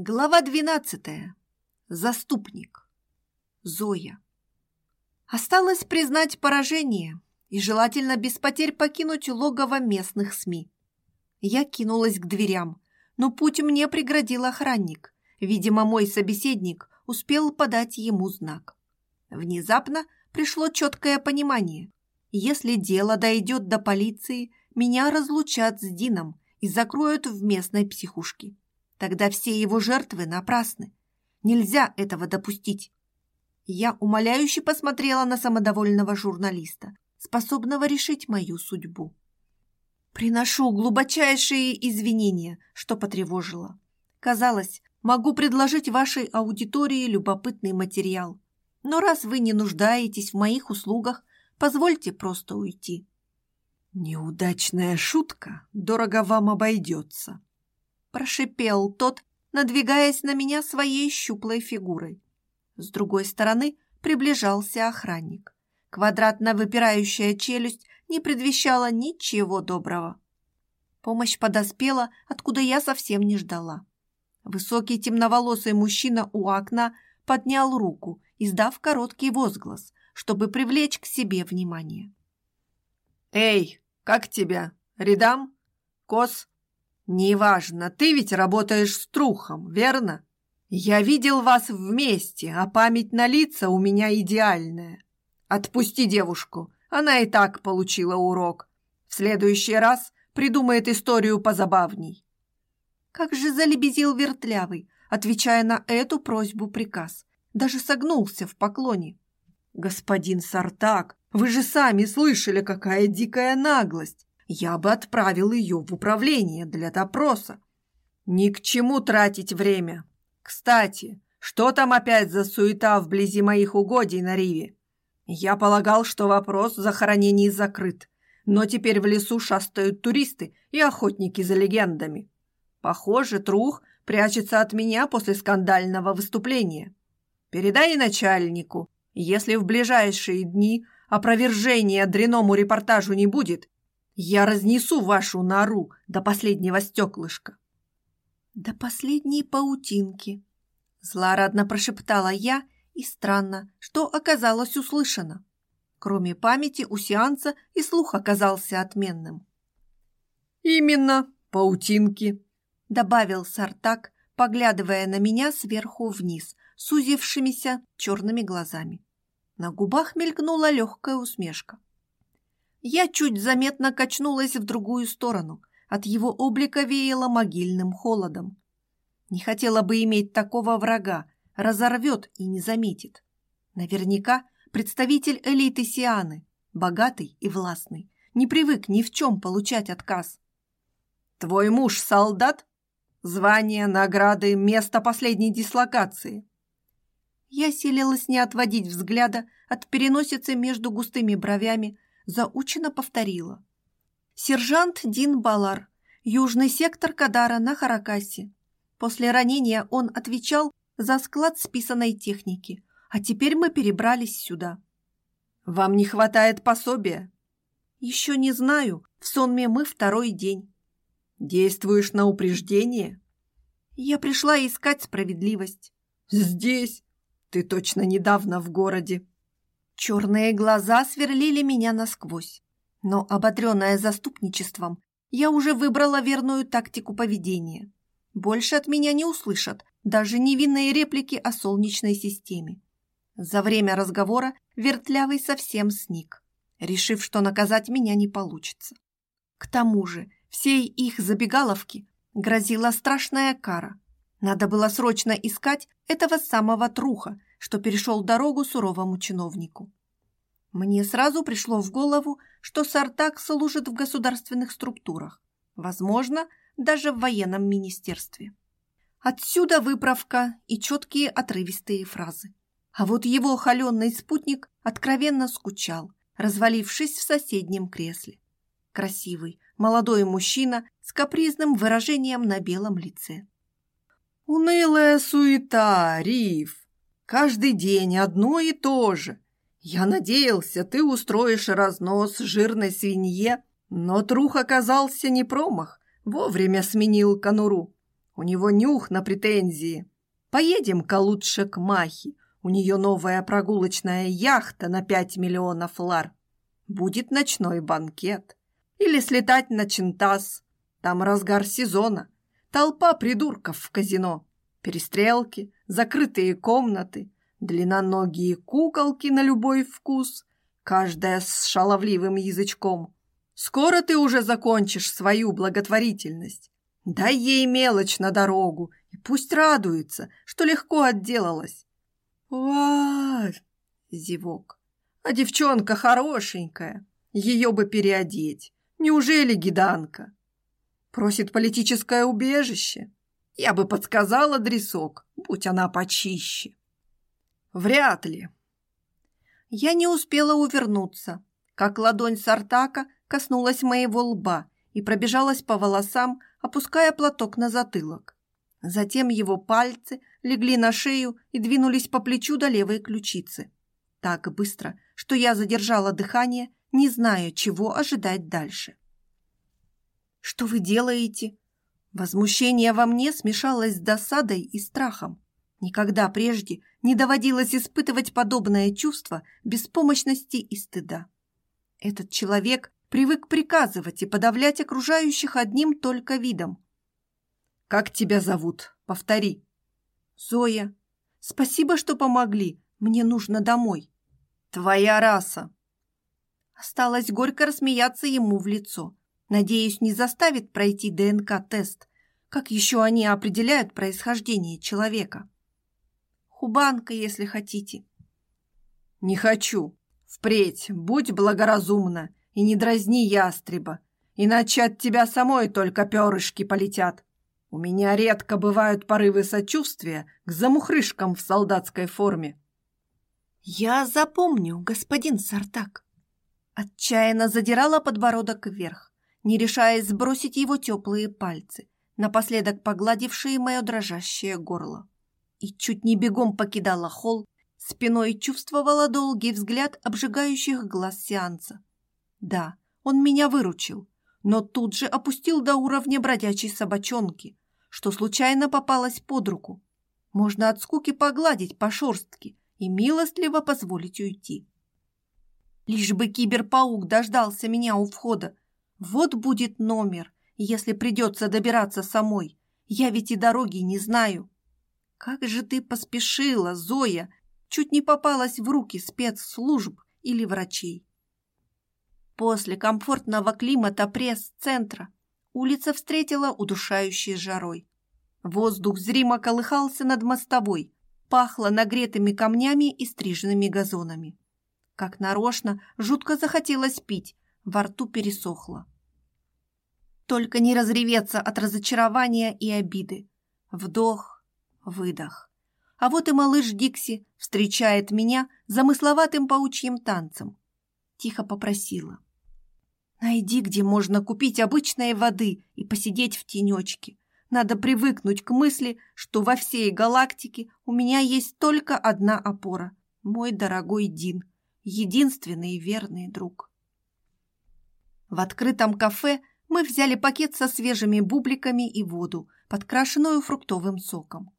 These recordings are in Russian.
Глава двенадцатая. Заступник. Зоя. Осталось признать поражение и желательно без потерь покинуть логово местных СМИ. Я кинулась к дверям, но путь мне преградил охранник. Видимо, мой собеседник успел подать ему знак. Внезапно пришло четкое понимание. Если дело дойдет до полиции, меня разлучат с Дином и закроют в местной психушке. Тогда все его жертвы напрасны. Нельзя этого допустить. Я умоляюще посмотрела на самодовольного журналиста, способного решить мою судьбу. Приношу глубочайшие извинения, что потревожила. Казалось, могу предложить вашей аудитории любопытный материал. Но раз вы не нуждаетесь в моих услугах, позвольте просто уйти. Неудачная шутка дорого вам обойдется, прошипел тот, надвигаясь на меня своей щуплой фигурой. С другой стороны приближался охранник. Квадратно выпирающая челюсть не предвещала ничего доброго. Помощь подоспела, откуда я совсем не ждала. Высокий темноволосый мужчина у окна поднял руку, издав короткий возглас, чтобы привлечь к себе внимание. «Эй, как тебя? Рядам? Кос?» «Неважно, ты ведь работаешь с Трухом, верно? Я видел вас вместе, а память на лица у меня идеальная. Отпусти девушку, она и так получила урок. В следующий раз придумает историю позабавней». Как же залебезил вертлявый, отвечая на эту просьбу приказ. Даже согнулся в поклоне. «Господин Сартак, вы же сами слышали, какая дикая наглость! Я бы отправил ее в управление для допроса. Ни к чему тратить время. Кстати, что там опять за суета вблизи моих угодий на Риве? Я полагал, что вопрос захоронений закрыт, но теперь в лесу шастают туристы и охотники за легендами. Похоже, Трух прячется от меня после скандального выступления. Передай начальнику, если в ближайшие дни опровержения дряному репортажу не будет, я разнесу вашу нору до последнего стеклышка. До последней паутинки. Злорадно прошептала я, и странно, что оказалось услышано. Кроме памяти у сеанса и слух оказался отменным. «Именно, паутинки», — добавил Сартак, поглядывая на меня сверху вниз, сузившимися черными глазами. На губах мелькнула легкая усмешка. Я чуть заметно качнулась в другую сторону. От его облика веяло могильным холодом. Не хотела бы иметь такого врага, разорвет и не заметит. Наверняка представитель элиты Сианы, богатый и властный, не привык ни в чем получать отказ. «Твой муж солдат? Звание, награды, место последней дислокации?» Я селилась не отводить взгляда от переносицы между густыми бровями, заучено повторила. Сержант Дин Балар, южный сектор Кадара на Харакасе. После ранения он отвечал за склад списанной техники, а теперь мы перебрались сюда. Вам не хватает пособия? Еще не знаю, в сонме мы второй день. Действуешь на упреждение? Я пришла искать справедливость. Здесь? Ты точно недавно в городе. Черные глаза сверлили меня насквозь. Но, ободренная заступничеством, я уже выбрала верную тактику поведения. Больше от меня не услышат даже невинные реплики о солнечной системе. За время разговора Вертлявый совсем сник, решив, что наказать меня не получится. К тому же всей их забегаловки грозила страшная кара. Надо было срочно искать этого самого труха, что перешел дорогу суровому чиновнику. Мне сразу пришло в голову, что Сартак служит в государственных структурах, возможно, даже в военном министерстве. Отсюда выправка и четкие отрывистые фразы. А вот его холеный спутник откровенно скучал, развалившись в соседнем кресле. Красивый, молодой мужчина с капризным выражением на белом лице. «Унылая суета, Риф!» Каждый день одно и то же. Я надеялся, ты устроишь разнос жирной свинье, но трух оказался не промах, вовремя сменил конуру. У него нюх на претензии. Поедем-ка лучше к Махе. У нее новая прогулочная яхта на пять миллионов лар. Будет ночной банкет. Или слетать на Чинтас. Там разгар сезона. Толпа придурков в казино. Перестрелки, закрытые комнаты, длинноногие куколки на любой вкус, каждая с шаловливым язычком. Скоро ты уже закончишь свою благотворительность. Дай ей мелочь на дорогу, и пусть радуется, что легко отделалась. Вай! Зевок. А девчонка хорошенькая. Ее бы переодеть. Неужели гиданка? Просит политическое убежище. Я бы подсказал адресок, будь она почище. Вряд ли. Я не успела увернуться, как ладонь Сартака коснулась моего лба и пробежалась по волосам, опуская платок на затылок. Затем его пальцы легли на шею и двинулись по плечу до левой ключицы. Так быстро, что я задержала дыхание, не зная, чего ожидать дальше. «Что вы делаете?» Возмущение во мне смешалось с досадой и страхом. Никогда прежде не доводилось испытывать подобное чувство беспомощности и стыда. Этот человек привык приказывать и подавлять окружающих одним только видом. «Как тебя зовут? Повтори». «Зоя. Спасибо, что помогли. Мне нужно домой». «Твоя раса». Осталось горько рассмеяться ему в лицо. Надеюсь, не заставит пройти ДНК-тест. Как еще они определяют происхождение человека? Хубанка, если хотите. Не хочу. Впредь будь благоразумна и не дразни ястреба, иначе от тебя самой только перышки полетят. У меня редко бывают порывы сочувствия к замухрышкам в солдатской форме. Я запомню, господин Сартак. Отчаянно задирала подбородок вверх, не решаясь сбросить его теплые пальцы, напоследок погладившие мое дрожащее горло. И чуть не бегом покидала холл, спиной чувствовала долгий взгляд обжигающих глаз сеанса. Да, он меня выручил, но тут же опустил до уровня бродячей собачонки, что случайно попалась под руку. Можно от скуки погладить по шорстке и милостливо позволить уйти. Лишь бы киберпаук дождался меня у входа. Вот будет номер, если придется добираться самой. Я ведь и дороги не знаю. Как же ты поспешила, Зоя! Чуть не попалась в руки спецслужб или врачей. После комфортного климата пресс-центра улица встретила удушающей жарой. Воздух зримо колыхался над мостовой, пахло нагретыми камнями и стриженными газонами. Как нарочно, жутко захотелось пить, во рту пересохло. Только не разреветься от разочарования и обиды. Вдох, выдох. А вот и малыш Дикси встречает меня замысловатым паучьим танцем. Тихо попросила. Найди, где можно купить обычной воды и посидеть в тенечке. Надо привыкнуть к мысли, что во всей галактике у меня есть только одна опора. Мой дорогой Дин, единственный верный друг. В открытом кафе мы взяли пакет со свежими бубликами и воду, подкрашенную фруктовым соком.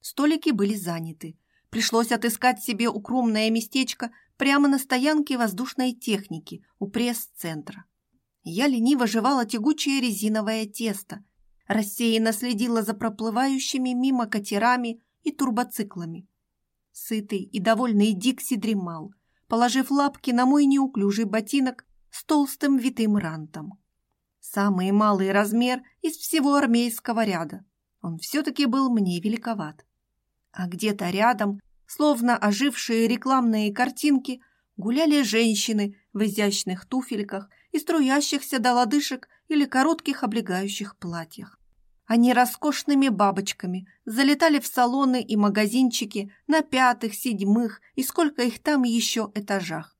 Столики были заняты. Пришлось отыскать себе укромное местечко прямо на стоянке воздушной техники у пресс-центра. Я лениво жевала тягучее резиновое тесто, рассеянно следила за проплывающими мимо катерами и турбоциклами. Сытый и довольный Дикси дремал, положив лапки на мой неуклюжий ботинок с толстым витым рантом. Самый малый размер из всего армейского ряда. Он все-таки был мне великоват. А где-то рядом, словно ожившие рекламные картинки, гуляли женщины в изящных туфельках и струящихся до лодыжек или коротких облегающих платьях. Они роскошными бабочками залетали в салоны и магазинчики на пятых, седьмых и сколько их там еще этажах.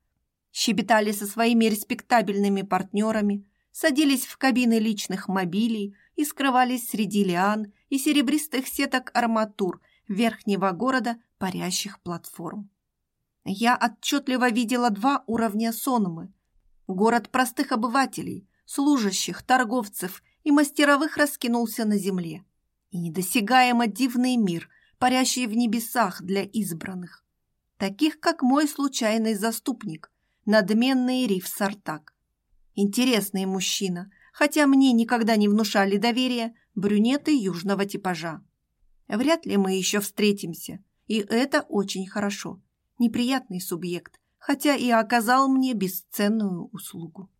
Щебетали со своими респектабельными партнерами, садились в кабины личных мобилей и скрывались среди лиан и серебристых сеток арматур верхнего города парящих платформ. Я отчетливо видела два уровня Сонмы. Город простых обывателей, служащих, торговцев и мастеровых раскинулся на земле. и недосягаемо дивный мир, парящий в небесах для избранных, таких как мой случайный заступник, надменный Риф Сартак. Интересный мужчина, хотя мне никогда не внушали доверия брюнеты южного типажа. Вряд ли мы еще встретимся, и это очень хорошо. Неприятный субъект, хотя и оказал мне бесценную услугу.